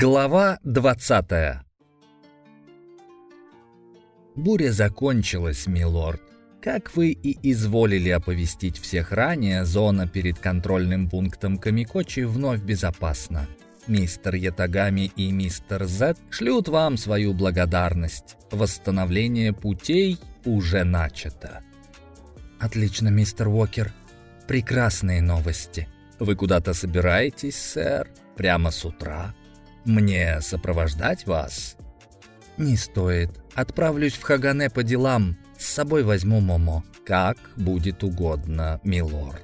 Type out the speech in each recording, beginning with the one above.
Глава 20 Буря закончилась, милорд. Как вы и изволили оповестить всех ранее, зона перед контрольным пунктом Камикочи вновь безопасна. Мистер Ятагами и мистер Зет шлют вам свою благодарность. Восстановление путей уже начато. Отлично, мистер Уокер. Прекрасные новости. Вы куда-то собираетесь, сэр? Прямо с утра? Мне сопровождать вас? Не стоит. Отправлюсь в Хагане по делам. С собой возьму Момо. Как будет угодно, милорд.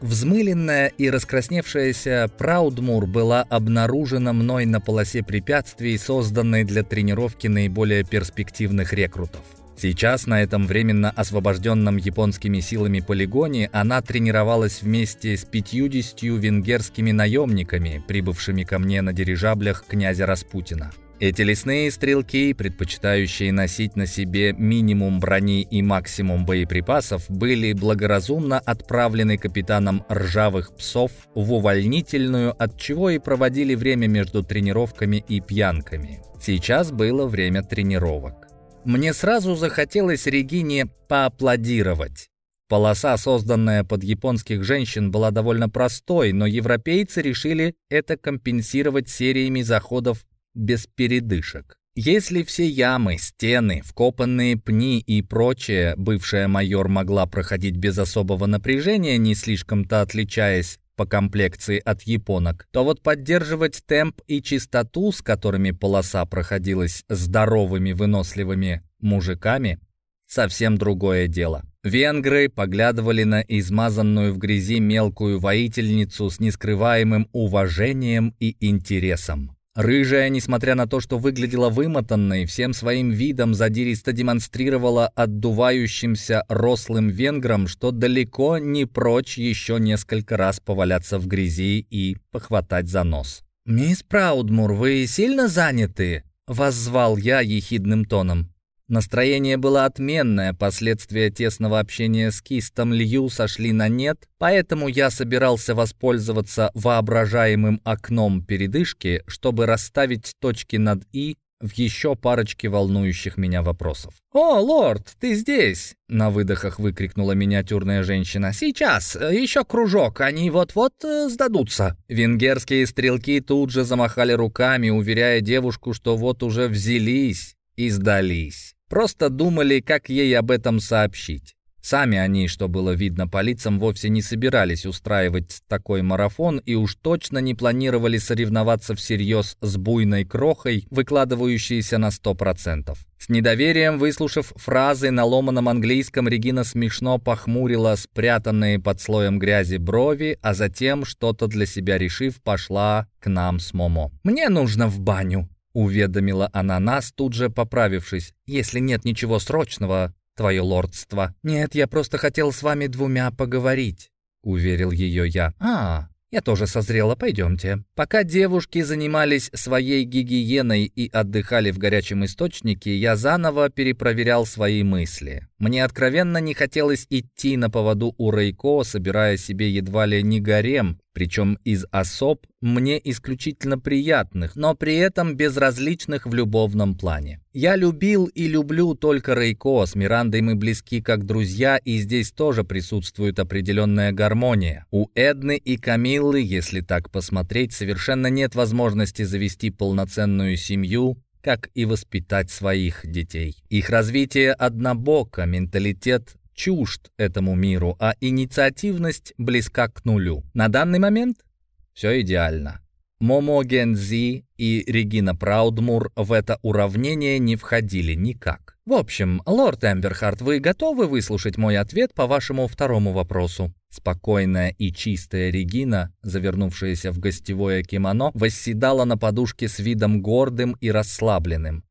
Взмыленная и раскрасневшаяся Праудмур была обнаружена мной на полосе препятствий, созданной для тренировки наиболее перспективных рекрутов. Сейчас на этом временно освобожденном японскими силами полигоне она тренировалась вместе с 50 венгерскими наемниками, прибывшими ко мне на дирижаблях князя Распутина. Эти лесные стрелки, предпочитающие носить на себе минимум брони и максимум боеприпасов, были благоразумно отправлены капитаном ржавых псов в увольнительную, от чего и проводили время между тренировками и пьянками. Сейчас было время тренировок. Мне сразу захотелось Регине поаплодировать. Полоса, созданная под японских женщин, была довольно простой, но европейцы решили это компенсировать сериями заходов без передышек. Если все ямы, стены, вкопанные пни и прочее бывшая майор могла проходить без особого напряжения, не слишком-то отличаясь по комплекции от японок, то вот поддерживать темп и чистоту, с которыми полоса проходилась здоровыми выносливыми мужиками, совсем другое дело. Венгры поглядывали на измазанную в грязи мелкую воительницу с нескрываемым уважением и интересом. Рыжая, несмотря на то, что выглядела вымотанной, всем своим видом задиристо демонстрировала отдувающимся рослым венграм, что далеко не прочь еще несколько раз поваляться в грязи и похватать за нос. «Мисс Праудмур, вы сильно заняты?» — воззвал я ехидным тоном. Настроение было отменное, последствия тесного общения с Кистом Лью сошли на нет, поэтому я собирался воспользоваться воображаемым окном передышки, чтобы расставить точки над «и» в еще парочке волнующих меня вопросов. «О, лорд, ты здесь!» — на выдохах выкрикнула миниатюрная женщина. «Сейчас! Еще кружок, они вот-вот э, сдадутся!» Венгерские стрелки тут же замахали руками, уверяя девушку, что вот уже взялись и сдались. Просто думали, как ей об этом сообщить. Сами они, что было видно по лицам, вовсе не собирались устраивать такой марафон и уж точно не планировали соревноваться всерьез с буйной крохой, выкладывающейся на 100%. С недоверием, выслушав фразы на ломаном английском, Регина смешно похмурила спрятанные под слоем грязи брови, а затем, что-то для себя решив, пошла к нам с Момо. «Мне нужно в баню», уведомила она нас, тут же поправившись. «Если нет ничего срочного, твое лордство». «Нет, я просто хотел с вами двумя поговорить», — уверил ее я. «А, я тоже созрела, пойдемте». Пока девушки занимались своей гигиеной и отдыхали в горячем источнике, я заново перепроверял свои мысли. Мне откровенно не хотелось идти на поводу у Рейко, собирая себе едва ли не гарем, причем из особ мне исключительно приятных, но при этом безразличных в любовном плане. Я любил и люблю только Рейко, с Мирандой мы близки как друзья, и здесь тоже присутствует определенная гармония. У Эдны и Камиллы, если так посмотреть, совершенно нет возможности завести полноценную семью, как и воспитать своих детей. Их развитие однобоко, менталитет чужд этому миру, а инициативность близка к нулю. На данный момент все идеально. Момо Гензи и Регина Праудмур в это уравнение не входили никак. В общем, лорд Эмберхарт, вы готовы выслушать мой ответ по вашему второму вопросу? Спокойная и чистая Регина, завернувшаяся в гостевое кимоно, восседала на подушке с видом гордым и расслабленным.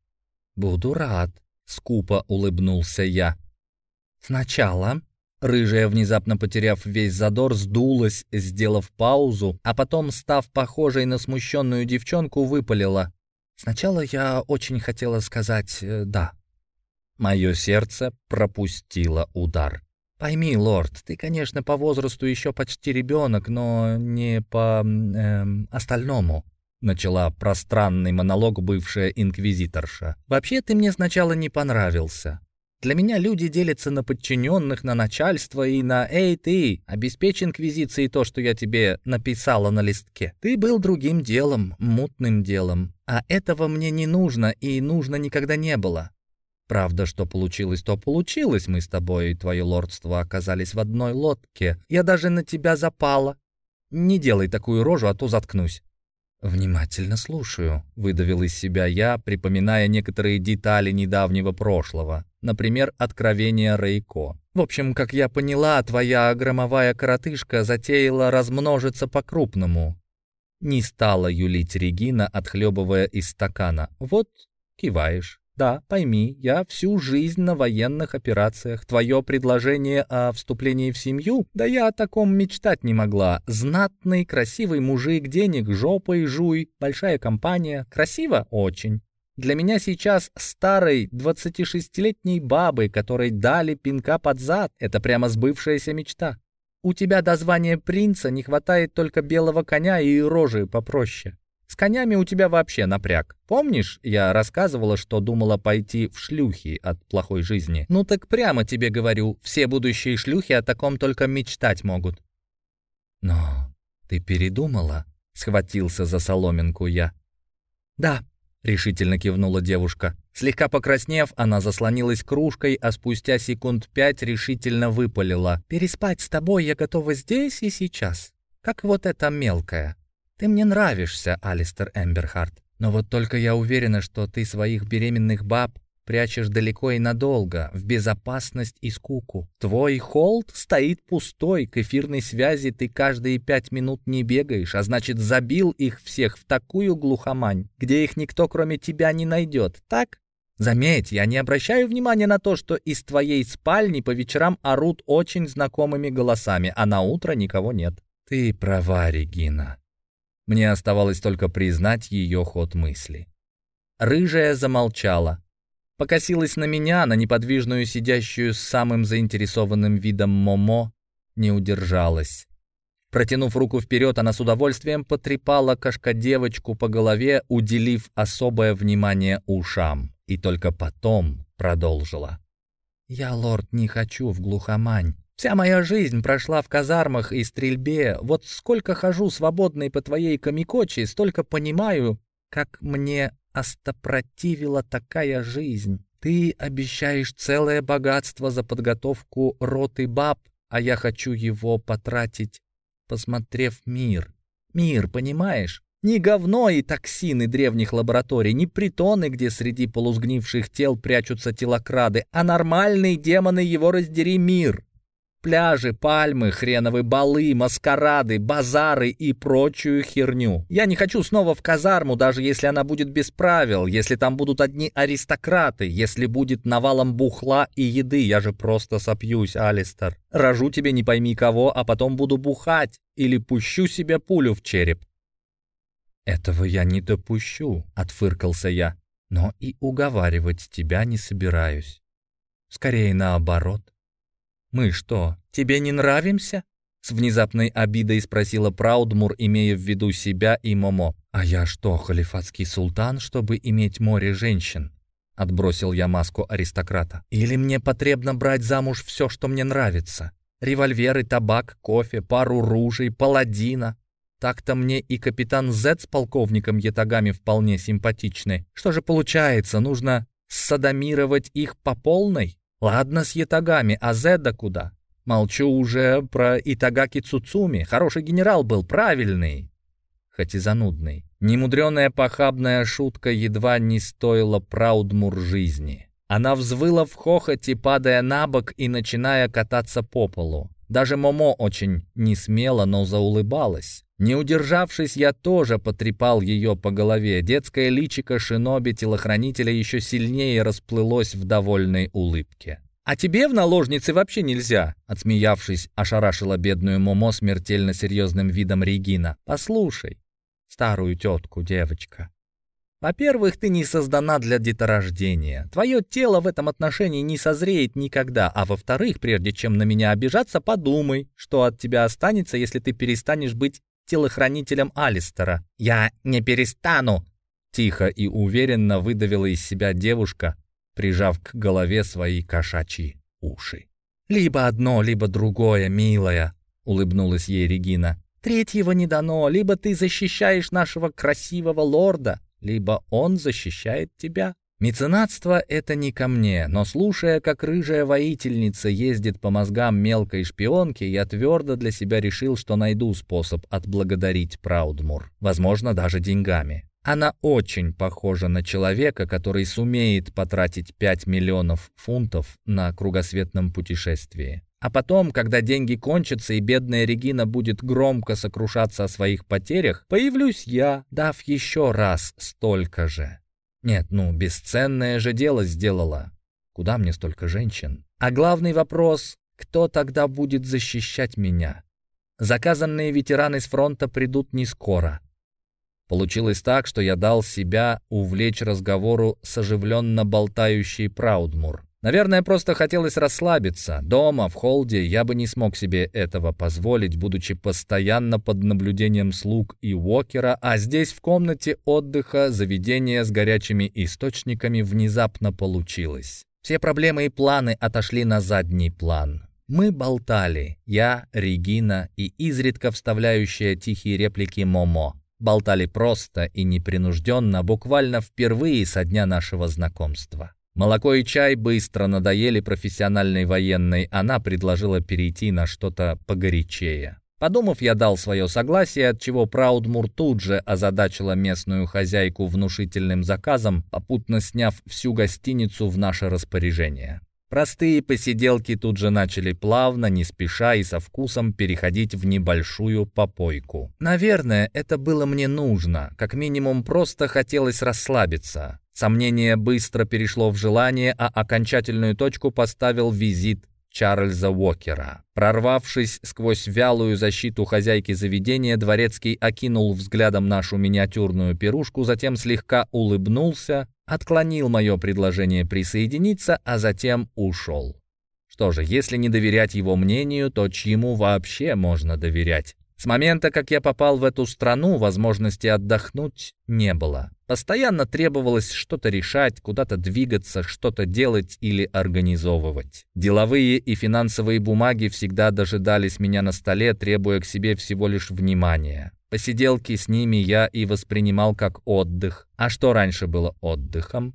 «Буду рад», — скупо улыбнулся я. Сначала рыжая, внезапно потеряв весь задор, сдулась, сделав паузу, а потом, став похожей на смущенную девчонку, выпалила. Сначала я очень хотела сказать э, «да». Мое сердце пропустило удар. «Пойми, лорд, ты, конечно, по возрасту еще почти ребенок, но не по... Э, остальному. начала пространный монолог бывшая инквизиторша. «Вообще ты мне сначала не понравился. Для меня люди делятся на подчиненных, на начальство и на «Эй, ты, обеспечь инквизиции то, что я тебе написала на листке». Ты был другим делом, мутным делом. А этого мне не нужно и нужно никогда не было. Правда, что получилось, то получилось. Мы с тобой и твое лордство оказались в одной лодке. Я даже на тебя запала. Не делай такую рожу, а то заткнусь. «Внимательно слушаю», — выдавил из себя я, припоминая некоторые детали недавнего прошлого. Например, откровение Рейко. «В общем, как я поняла, твоя громовая коротышка затеяла размножиться по-крупному». Не стала юлить Регина, отхлебывая из стакана. «Вот, киваешь». Да, пойми, я всю жизнь на военных операциях. Твое предложение о вступлении в семью? Да я о таком мечтать не могла. Знатный, красивый мужик, денег жопой жуй, большая компания. Красиво? Очень. Для меня сейчас старой 26-летней бабы, которой дали пинка под зад, это прямо сбывшаяся мечта. У тебя до звания принца не хватает только белого коня и рожи попроще. С конями у тебя вообще напряг. Помнишь, я рассказывала, что думала пойти в шлюхи от плохой жизни? Ну так прямо тебе говорю, все будущие шлюхи о таком только мечтать могут. Но ты передумала? Схватился за соломинку я. Да, решительно кивнула девушка. Слегка покраснев, она заслонилась кружкой, а спустя секунд пять решительно выпалила. «Переспать с тобой я готова здесь и сейчас, как вот эта мелкая». Ты мне нравишься, Алистер Эмберхарт. Но вот только я уверена, что ты своих беременных баб прячешь далеко и надолго, в безопасность и скуку. Твой холд стоит пустой, к эфирной связи ты каждые пять минут не бегаешь, а значит забил их всех в такую глухомань, где их никто кроме тебя не найдет, так? Заметь, я не обращаю внимания на то, что из твоей спальни по вечерам орут очень знакомыми голосами, а на утро никого нет. Ты права, Регина. Мне оставалось только признать ее ход мысли. Рыжая замолчала. Покосилась на меня, на неподвижную сидящую с самым заинтересованным видом Момо, не удержалась. Протянув руку вперед, она с удовольствием потрепала кошкодевочку по голове, уделив особое внимание ушам, и только потом продолжила. «Я, лорд, не хочу в глухомань. Вся моя жизнь прошла в казармах и стрельбе. Вот сколько хожу свободной по твоей камикочи, столько понимаю, как мне остопротивила такая жизнь. Ты обещаешь целое богатство за подготовку роты баб, а я хочу его потратить, посмотрев мир. Мир, понимаешь? Не говно и токсины древних лабораторий, не притоны, где среди полузгнивших тел прячутся телокрады, а нормальный демоны его раздери мир пляжи, пальмы, хреновые балы, маскарады, базары и прочую херню. Я не хочу снова в казарму, даже если она будет без правил, если там будут одни аристократы, если будет навалом бухла и еды. Я же просто сопьюсь, Алистер. Рожу тебе не пойми кого, а потом буду бухать или пущу себе пулю в череп. «Этого я не допущу», — отфыркался я. «Но и уговаривать тебя не собираюсь. Скорее наоборот. «Мы что, тебе не нравимся?» С внезапной обидой спросила Праудмур, имея в виду себя и Момо. «А я что, халифатский султан, чтобы иметь море женщин?» Отбросил я маску аристократа. «Или мне потребно брать замуж все, что мне нравится? Револьверы, табак, кофе, пару ружей, паладина. Так-то мне и капитан Зедд с полковником Ятагами вполне симпатичны. Что же получается, нужно содомировать их по полной?» Ладно с ятагами, а Зедда куда? Молчу уже про Итагаки Цуцуми. Хороший генерал был, правильный, хоть и занудный. Немудреная похабная шутка едва не стоила Праудмур жизни. Она взвыла в хохоте, падая на бок и начиная кататься по полу. Даже Момо очень не смело, но заулыбалась. Не удержавшись, я тоже потрепал ее по голове. Детское личико шиноби-телохранителя еще сильнее расплылось в довольной улыбке. «А тебе в наложницы вообще нельзя!» Отсмеявшись, ошарашила бедную Момо смертельно серьезным видом Регина. «Послушай, старую тетку, девочка. Во-первых, ты не создана для деторождения. Твое тело в этом отношении не созреет никогда. А во-вторых, прежде чем на меня обижаться, подумай, что от тебя останется, если ты перестанешь быть телохранителем Алистера. «Я не перестану!» Тихо и уверенно выдавила из себя девушка, прижав к голове свои кошачьи уши. «Либо одно, либо другое, милая», — улыбнулась ей Регина. «Третьего не дано. Либо ты защищаешь нашего красивого лорда, либо он защищает тебя». Меценатство — это не ко мне, но слушая, как рыжая воительница ездит по мозгам мелкой шпионки, я твердо для себя решил, что найду способ отблагодарить Праудмур, возможно, даже деньгами. Она очень похожа на человека, который сумеет потратить 5 миллионов фунтов на кругосветном путешествии. А потом, когда деньги кончатся и бедная Регина будет громко сокрушаться о своих потерях, появлюсь я, дав еще раз столько же. Нет, ну, бесценное же дело сделала. Куда мне столько женщин? А главный вопрос, кто тогда будет защищать меня? Заказанные ветераны с фронта придут не скоро. Получилось так, что я дал себя увлечь разговору с оживленно болтающей Праудмур. Наверное, просто хотелось расслабиться. Дома, в холде, я бы не смог себе этого позволить, будучи постоянно под наблюдением слуг и Уокера, а здесь, в комнате отдыха, заведение с горячими источниками внезапно получилось. Все проблемы и планы отошли на задний план. Мы болтали, я, Регина и изредка вставляющая тихие реплики Момо. Болтали просто и непринужденно, буквально впервые со дня нашего знакомства. Молоко и чай быстро надоели профессиональной военной, она предложила перейти на что-то погорячее. Подумав, я дал свое согласие, от чего Праудмур тут же озадачила местную хозяйку внушительным заказом, попутно сняв всю гостиницу в наше распоряжение. Простые посиделки тут же начали плавно, не спеша и со вкусом переходить в небольшую попойку. Наверное, это было мне нужно, как минимум просто хотелось расслабиться. Сомнение быстро перешло в желание, а окончательную точку поставил визит Чарльза Уокера. Прорвавшись сквозь вялую защиту хозяйки заведения, Дворецкий окинул взглядом нашу миниатюрную пирушку, затем слегка улыбнулся, отклонил мое предложение присоединиться, а затем ушел. Что же, если не доверять его мнению, то чьему вообще можно доверять? С момента, как я попал в эту страну, возможности отдохнуть не было. Постоянно требовалось что-то решать, куда-то двигаться, что-то делать или организовывать. Деловые и финансовые бумаги всегда дожидались меня на столе, требуя к себе всего лишь внимания. Посиделки с ними я и воспринимал как отдых. А что раньше было отдыхом?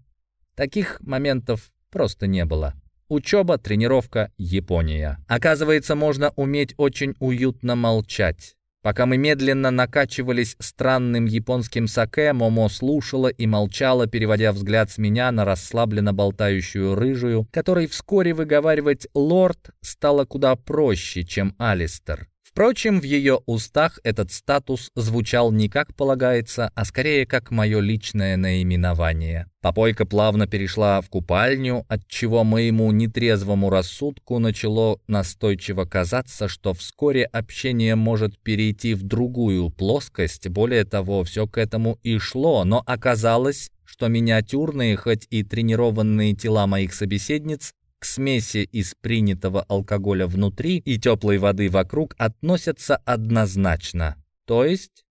Таких моментов просто не было. Учеба, тренировка, Япония. Оказывается, можно уметь очень уютно молчать. Пока мы медленно накачивались странным японским саке, Момо слушала и молчала, переводя взгляд с меня на расслабленно болтающую рыжую, которой вскоре выговаривать «лорд» стало куда проще, чем «Алистер». Впрочем, в ее устах этот статус звучал не как полагается, а скорее как мое личное наименование. Попойка плавно перешла в купальню, отчего моему нетрезвому рассудку начало настойчиво казаться, что вскоре общение может перейти в другую плоскость. Более того, все к этому и шло, но оказалось, что миниатюрные, хоть и тренированные тела моих собеседниц к смеси из принятого алкоголя внутри и теплой воды вокруг относятся однозначно, то есть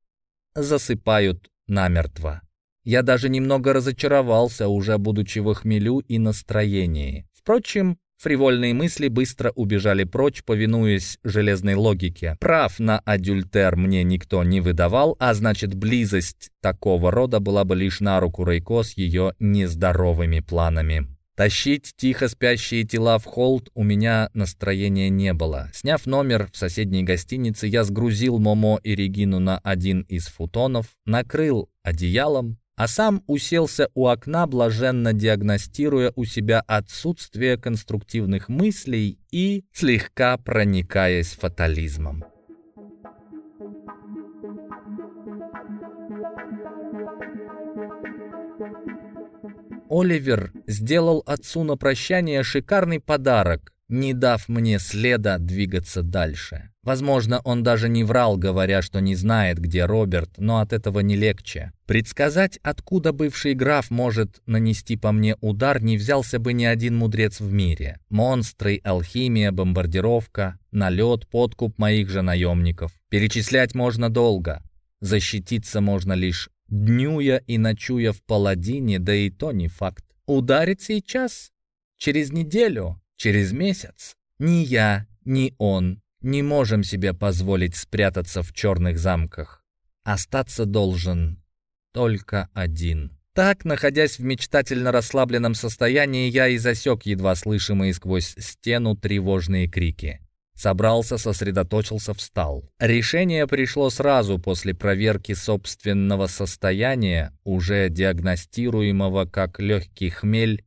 засыпают намертво. Я даже немного разочаровался, уже будучи в хмелю и настроении. Впрочем, фривольные мысли быстро убежали прочь, повинуясь железной логике. Прав на адюльтер мне никто не выдавал, а значит, близость такого рода была бы лишь на руку Рейко с ее нездоровыми планами. Тащить тихо спящие тела в холд у меня настроения не было. Сняв номер в соседней гостинице, я сгрузил Момо и Регину на один из футонов, накрыл одеялом, а сам уселся у окна, блаженно диагностируя у себя отсутствие конструктивных мыслей и слегка проникаясь фатализмом. Оливер сделал отцу на прощание шикарный подарок, не дав мне следа двигаться дальше. Возможно, он даже не врал, говоря, что не знает, где Роберт, но от этого не легче. Предсказать, откуда бывший граф может нанести по мне удар, не взялся бы ни один мудрец в мире. Монстры, алхимия, бомбардировка, налет, подкуп моих же наемников. Перечислять можно долго. Защититься можно лишь днюя и ночуя в паладине, да и то не факт. Ударит сейчас? Через неделю? Через месяц? Ни я, ни он не можем себе позволить спрятаться в черных замках. Остаться должен только один. Так, находясь в мечтательно расслабленном состоянии, я и засек едва слышимые сквозь стену тревожные крики. Собрался, сосредоточился, встал. Решение пришло сразу после проверки собственного состояния, уже диагностируемого как легкий хмель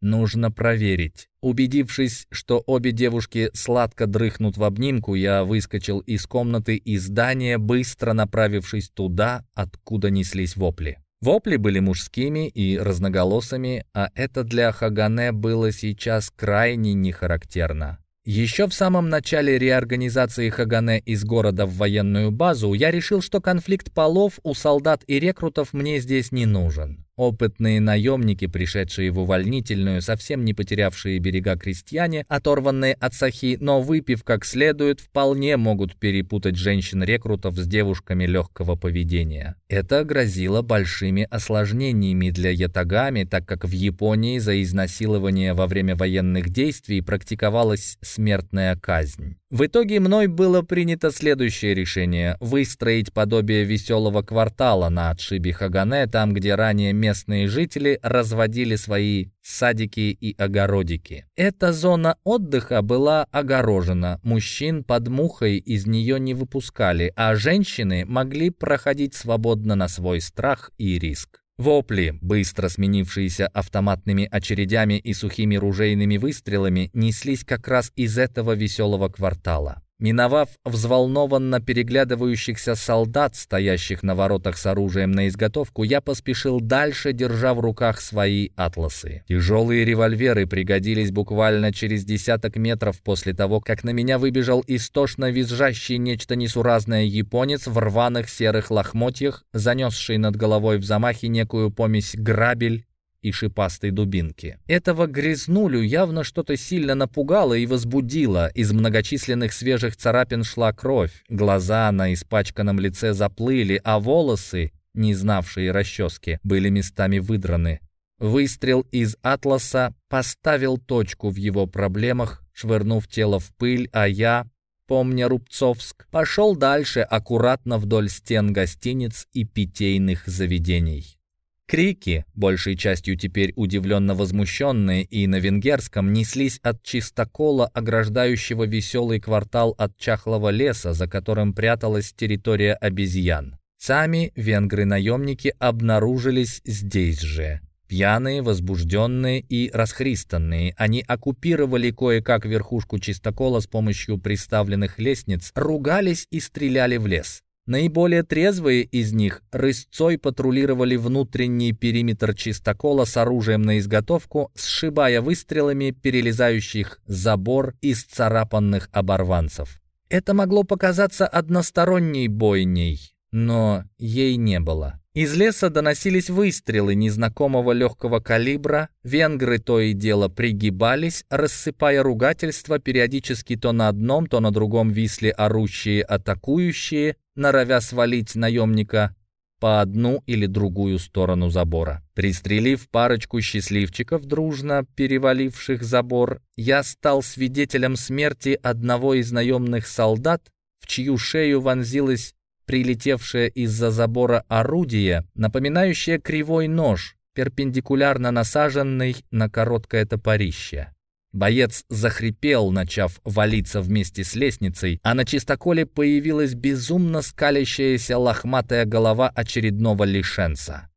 Нужно проверить. Убедившись, что обе девушки сладко дрыхнут в обнимку, я выскочил из комнаты и здания, быстро направившись туда, откуда неслись вопли. Вопли были мужскими и разноголосыми, а это для Хагане было сейчас крайне нехарактерно. Еще в самом начале реорганизации Хагане из города в военную базу я решил, что конфликт полов у солдат и рекрутов мне здесь не нужен. Опытные наемники, пришедшие в увольнительную, совсем не потерявшие берега крестьяне, оторванные от сахи, но выпив как следует, вполне могут перепутать женщин-рекрутов с девушками легкого поведения. Это грозило большими осложнениями для ятагами, так как в Японии за изнасилование во время военных действий практиковалась смертная казнь. В итоге мной было принято следующее решение – выстроить подобие веселого квартала на отшибе Хагане, там, где ранее местные жители разводили свои садики и огородики. Эта зона отдыха была огорожена, мужчин под мухой из нее не выпускали, а женщины могли проходить свободно на свой страх и риск. Вопли, быстро сменившиеся автоматными очередями и сухими ружейными выстрелами, неслись как раз из этого веселого квартала. Миновав взволнованно переглядывающихся солдат, стоящих на воротах с оружием на изготовку, я поспешил дальше, держа в руках свои атласы. Тяжелые револьверы пригодились буквально через десяток метров после того, как на меня выбежал истошно визжащий нечто несуразное японец в рваных серых лохмотьях, занесший над головой в замахе некую помесь грабель и шипастой дубинки. Этого грязнулю явно что-то сильно напугало и возбудило. Из многочисленных свежих царапин шла кровь, глаза на испачканном лице заплыли, а волосы, не знавшие расчески, были местами выдраны. Выстрел из «Атласа» поставил точку в его проблемах, швырнув тело в пыль, а я, помня Рубцовск, пошел дальше аккуратно вдоль стен гостиниц и питейных заведений. Крики, большей частью теперь удивленно возмущенные и на венгерском, неслись от чистокола, ограждающего веселый квартал от чахлого леса, за которым пряталась территория обезьян. Сами венгры-наемники обнаружились здесь же. Пьяные, возбужденные и расхристанные, они оккупировали кое-как верхушку чистокола с помощью приставленных лестниц, ругались и стреляли в лес. Наиболее трезвые из них рысцой патрулировали внутренний периметр чистокола с оружием на изготовку, сшибая выстрелами перелезающих забор из царапанных оборванцев. Это могло показаться односторонней бойней, но ей не было. Из леса доносились выстрелы незнакомого легкого калибра, венгры то и дело пригибались, рассыпая ругательства, периодически то на одном, то на другом висли орущие атакующие, норовя свалить наемника по одну или другую сторону забора. Пристрелив парочку счастливчиков, дружно переваливших забор, я стал свидетелем смерти одного из наемных солдат, в чью шею вонзилась прилетевшее из-за забора орудие, напоминающее кривой нож, перпендикулярно насаженный на короткое топорище. Боец захрипел, начав валиться вместе с лестницей, а на чистоколе появилась безумно скалящаяся лохматая голова очередного лишенца.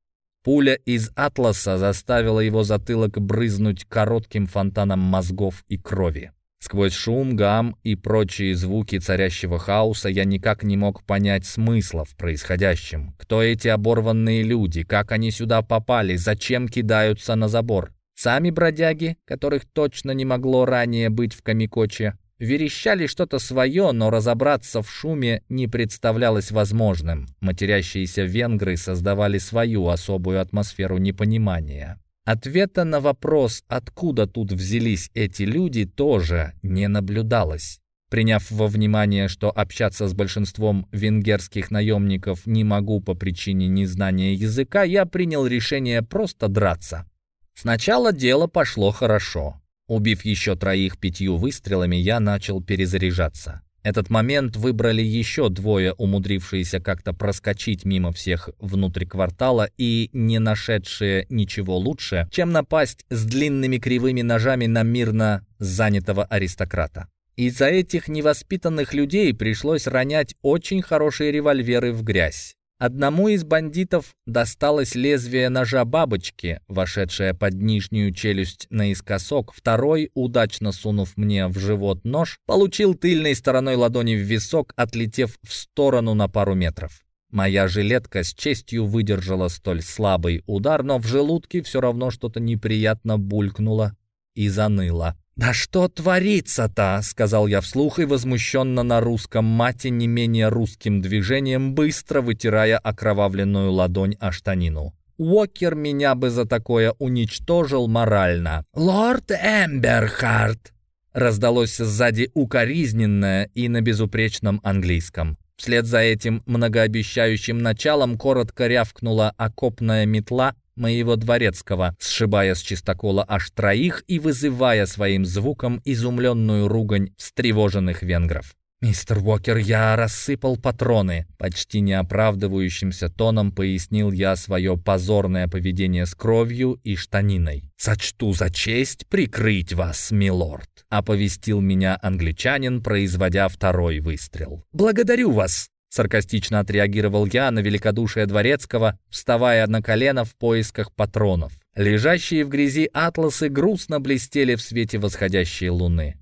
Пуля из атласа заставила его затылок брызнуть коротким фонтаном мозгов и крови. Сквозь шум, гам и прочие звуки царящего хаоса я никак не мог понять смысла в происходящем. Кто эти оборванные люди, как они сюда попали, зачем кидаются на забор? Сами бродяги, которых точно не могло ранее быть в Камикоче, верещали что-то свое, но разобраться в шуме не представлялось возможным. Матерящиеся венгры создавали свою особую атмосферу непонимания. Ответа на вопрос, откуда тут взялись эти люди, тоже не наблюдалось. Приняв во внимание, что общаться с большинством венгерских наемников не могу по причине незнания языка, я принял решение просто драться. Сначала дело пошло хорошо. Убив еще троих пятью выстрелами, я начал перезаряжаться. Этот момент выбрали еще двое, умудрившиеся как-то проскочить мимо всех внутрь квартала и не нашедшие ничего лучше, чем напасть с длинными кривыми ножами на мирно занятого аристократа. Из-за этих невоспитанных людей пришлось ронять очень хорошие револьверы в грязь. Одному из бандитов досталось лезвие ножа бабочки, вошедшее под нижнюю челюсть наискосок. Второй, удачно сунув мне в живот нож, получил тыльной стороной ладони в висок, отлетев в сторону на пару метров. Моя жилетка с честью выдержала столь слабый удар, но в желудке все равно что-то неприятно булькнуло и заныло. «Да что творится-то?» — сказал я вслух и возмущенно на русском мате не менее русским движением, быстро вытирая окровавленную ладонь о штанину. Уокер меня бы за такое уничтожил морально. «Лорд Эмберхарт!» раздалось сзади укоризненное и на безупречном английском. Вслед за этим многообещающим началом коротко рявкнула окопная метла, моего дворецкого, сшибая с чистокола аж троих и вызывая своим звуком изумленную ругань встревоженных венгров. «Мистер Уокер, я рассыпал патроны», — почти неоправдывающимся тоном пояснил я свое позорное поведение с кровью и штаниной. «Сочту за честь прикрыть вас, милорд», — оповестил меня англичанин, производя второй выстрел. «Благодарю вас», Саркастично отреагировал я на великодушие Дворецкого, вставая на колено в поисках патронов. Лежащие в грязи атласы грустно блестели в свете восходящей луны.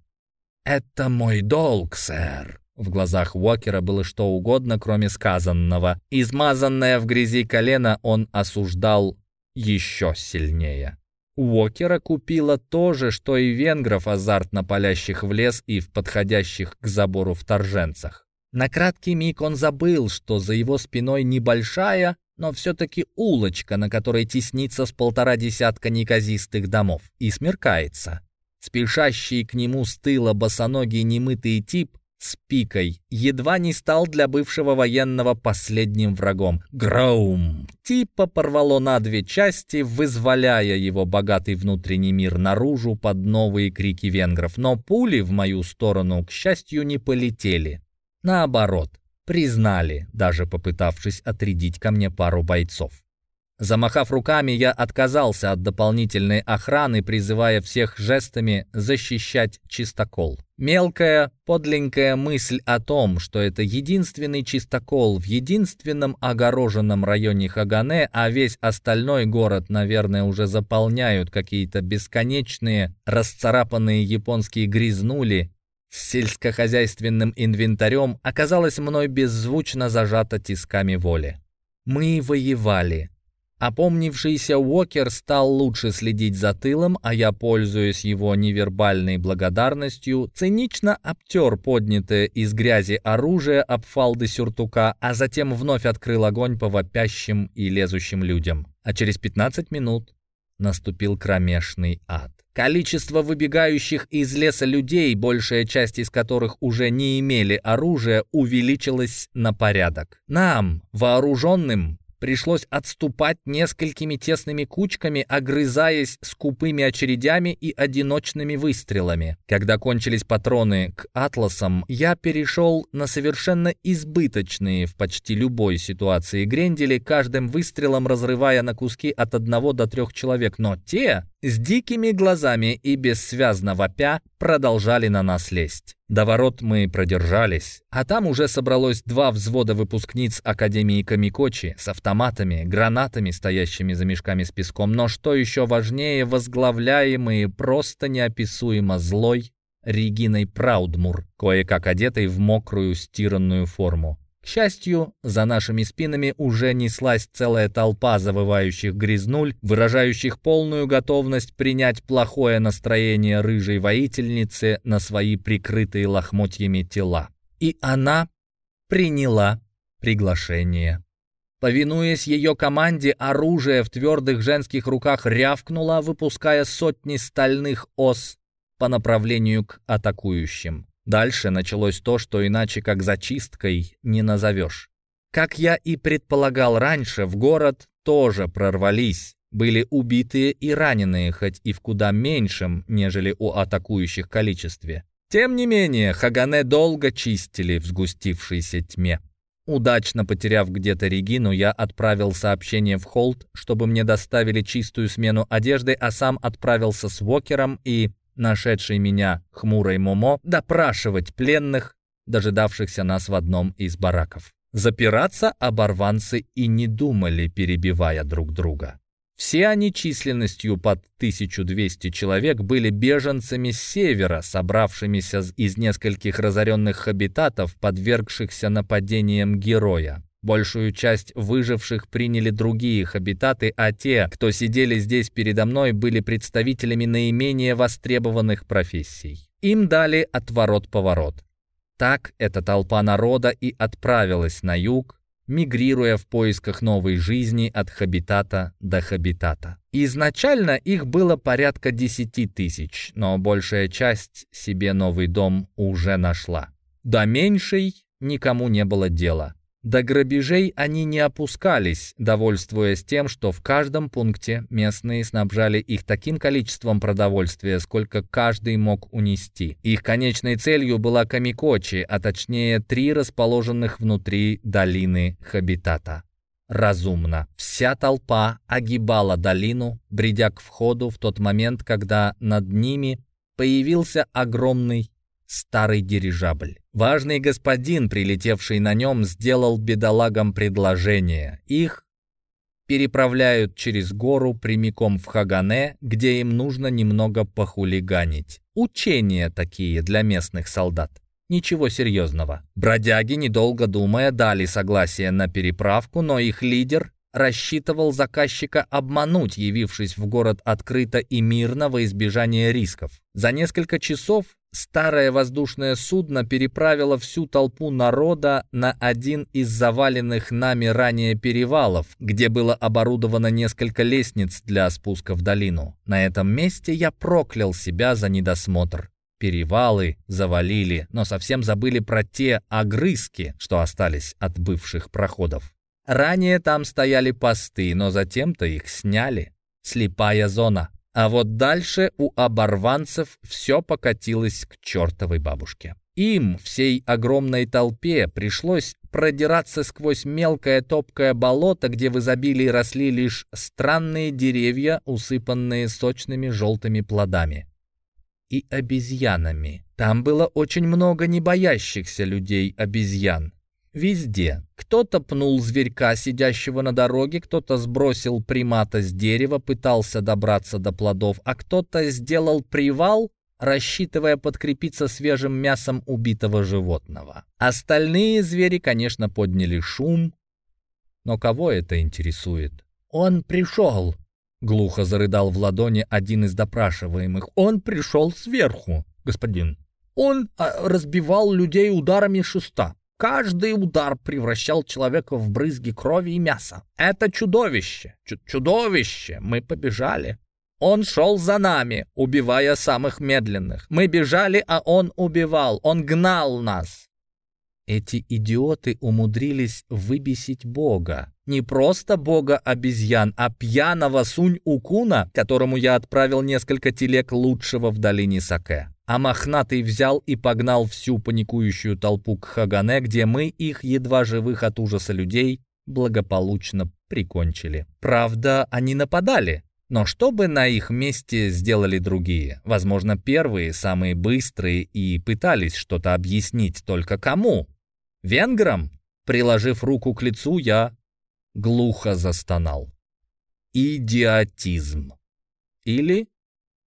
«Это мой долг, сэр». В глазах Уокера было что угодно, кроме сказанного. Измазанное в грязи колено он осуждал еще сильнее. Уокера купила то же, что и венгров, азартно палящих в лес и в подходящих к забору вторженцах. На краткий миг он забыл, что за его спиной небольшая, но все-таки улочка, на которой теснится с полтора десятка неказистых домов, и смеркается. Спешащий к нему с тыла босоногий немытый тип с пикой едва не стал для бывшего военного последним врагом. Гроум! Типа порвало на две части, вызволяя его богатый внутренний мир наружу под новые крики венгров. Но пули в мою сторону, к счастью, не полетели. Наоборот, признали, даже попытавшись отрядить ко мне пару бойцов. Замахав руками, я отказался от дополнительной охраны, призывая всех жестами защищать чистокол. Мелкая, подленькая мысль о том, что это единственный чистокол в единственном огороженном районе Хагане, а весь остальной город, наверное, уже заполняют какие-то бесконечные, расцарапанные японские грязнули, с сельскохозяйственным инвентарем оказалась мной беззвучно зажата тисками воли. Мы воевали. Опомнившийся Уокер стал лучше следить за тылом, а я, пользуясь его невербальной благодарностью, цинично обтер поднятое из грязи оружие об фалды сюртука, а затем вновь открыл огонь по вопящим и лезущим людям. А через 15 минут наступил кромешный ад. Количество выбегающих из леса людей, большая часть из которых уже не имели оружия, увеличилось на порядок. Нам, вооруженным, Пришлось отступать несколькими тесными кучками, огрызаясь скупыми очередями и одиночными выстрелами. Когда кончились патроны к «Атласам», я перешел на совершенно избыточные в почти любой ситуации грендели, каждым выстрелом разрывая на куски от одного до трех человек, но те с дикими глазами и бессвязно вопя продолжали на нас лезть. До ворот мы продержались, а там уже собралось два взвода выпускниц Академии Камикочи с автоматами, гранатами, стоящими за мешками с песком, но что еще важнее, возглавляемые просто неописуемо злой Региной Праудмур, кое-как одетой в мокрую стиранную форму. К счастью, за нашими спинами уже неслась целая толпа завывающих грязнуль, выражающих полную готовность принять плохое настроение рыжей воительницы на свои прикрытые лохмотьями тела. И она приняла приглашение. Повинуясь ее команде, оружие в твердых женских руках рявкнуло, выпуская сотни стальных ос по направлению к атакующим. Дальше началось то, что иначе как зачисткой не назовешь. Как я и предполагал раньше, в город тоже прорвались. Были убитые и раненые, хоть и в куда меньшем, нежели у атакующих количестве. Тем не менее, Хагане долго чистили в сгустившейся тьме. Удачно потеряв где-то Регину, я отправил сообщение в Холд, чтобы мне доставили чистую смену одежды, а сам отправился с Вокером и, нашедшей меня хмурой Момо, допрашивать пленных, дожидавшихся нас в одном из бараков. Запираться оборванцы и не думали, перебивая друг друга. Все они численностью под 1200 человек были беженцами с севера, собравшимися из нескольких разоренных хабитатов, подвергшихся нападениям героя. Большую часть выживших приняли другие хабитаты, а те, кто сидели здесь передо мной, были представителями наименее востребованных профессий. Им дали отворот-поворот. Так эта толпа народа и отправилась на юг, мигрируя в поисках новой жизни от хабитата до хабитата. Изначально их было порядка 10 тысяч, но большая часть себе новый дом уже нашла. До меньшей никому не было дела. До грабежей они не опускались, довольствуясь тем, что в каждом пункте местные снабжали их таким количеством продовольствия, сколько каждый мог унести. Их конечной целью была Камикочи, а точнее три расположенных внутри долины Хабитата. Разумно. Вся толпа огибала долину, бредя к входу в тот момент, когда над ними появился огромный старый дирижабль. Важный господин, прилетевший на нем, сделал бедолагам предложение. Их переправляют через гору прямиком в Хагане, где им нужно немного похулиганить. Учения такие для местных солдат. Ничего серьезного. Бродяги, недолго думая, дали согласие на переправку, но их лидер рассчитывал заказчика обмануть, явившись в город открыто и мирно во избежание рисков. За несколько часов старое воздушное судно переправило всю толпу народа на один из заваленных нами ранее перевалов, где было оборудовано несколько лестниц для спуска в долину. На этом месте я проклял себя за недосмотр. Перевалы завалили, но совсем забыли про те огрызки, что остались от бывших проходов. Ранее там стояли посты, но затем-то их сняли. Слепая зона. А вот дальше у оборванцев все покатилось к чертовой бабушке. Им, всей огромной толпе, пришлось продираться сквозь мелкое топкое болото, где в изобилии росли лишь странные деревья, усыпанные сочными желтыми плодами. И обезьянами. Там было очень много небоящихся людей обезьян. Везде. Кто-то пнул зверька, сидящего на дороге, кто-то сбросил примата с дерева, пытался добраться до плодов, а кто-то сделал привал, рассчитывая подкрепиться свежим мясом убитого животного. Остальные звери, конечно, подняли шум, но кого это интересует? «Он пришел!» — глухо зарыдал в ладони один из допрашиваемых. «Он пришел сверху, господин. Он а, разбивал людей ударами шеста. Каждый удар превращал человека в брызги крови и мяса. Это чудовище! Чу чудовище! Мы побежали. Он шел за нами, убивая самых медленных. Мы бежали, а он убивал. Он гнал нас. Эти идиоты умудрились выбесить Бога. Не просто Бога обезьян, а пьяного Сунь-Укуна, которому я отправил несколько телег лучшего в долине Саке а мохнатый взял и погнал всю паникующую толпу к Хагане, где мы их, едва живых от ужаса людей, благополучно прикончили. Правда, они нападали. Но что бы на их месте сделали другие? Возможно, первые, самые быстрые, и пытались что-то объяснить только кому? Венграм? Приложив руку к лицу, я глухо застонал. Идиотизм. Или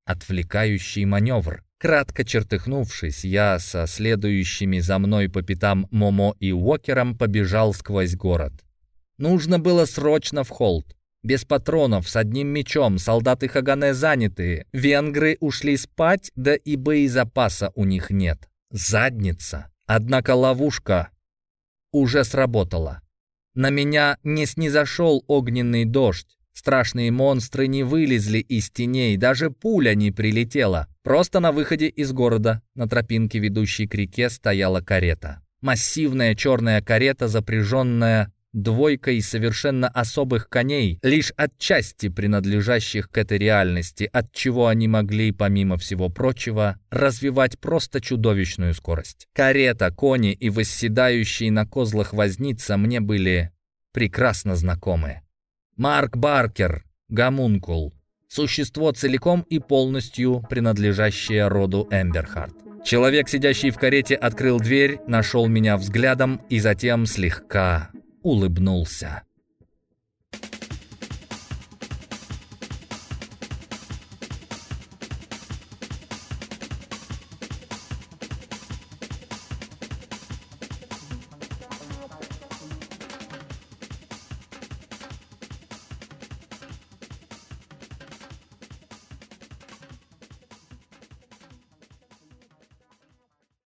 отвлекающий маневр. Кратко чертыхнувшись, я со следующими за мной по пятам Момо и Уокером побежал сквозь город. Нужно было срочно в холд. Без патронов, с одним мечом, солдаты Хагане заняты. Венгры ушли спать, да и боезапаса у них нет. Задница. Однако ловушка уже сработала. На меня не снизошел огненный дождь. Страшные монстры не вылезли из теней, даже пуля не прилетела. Просто на выходе из города, на тропинке, ведущей к реке, стояла карета. Массивная черная карета, запряженная двойкой совершенно особых коней, лишь отчасти принадлежащих к этой реальности, от чего они могли, помимо всего прочего, развивать просто чудовищную скорость. Карета, кони и восседающие на козлах возница мне были прекрасно знакомы. Марк Баркер, гомункул, существо целиком и полностью принадлежащее роду Эмберхарт. Человек, сидящий в карете, открыл дверь, нашел меня взглядом и затем слегка улыбнулся.